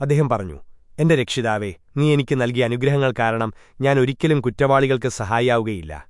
അദ്ദേഹം പറഞ്ഞു എന്റെ രക്ഷിതാവേ നീ എനിക്ക് നൽകിയ അനുഗ്രഹങ്ങൾ കാരണം ഞാൻ ഒരിക്കലും കുറ്റവാളികൾക്ക് സഹായിയാവുകയില്ല.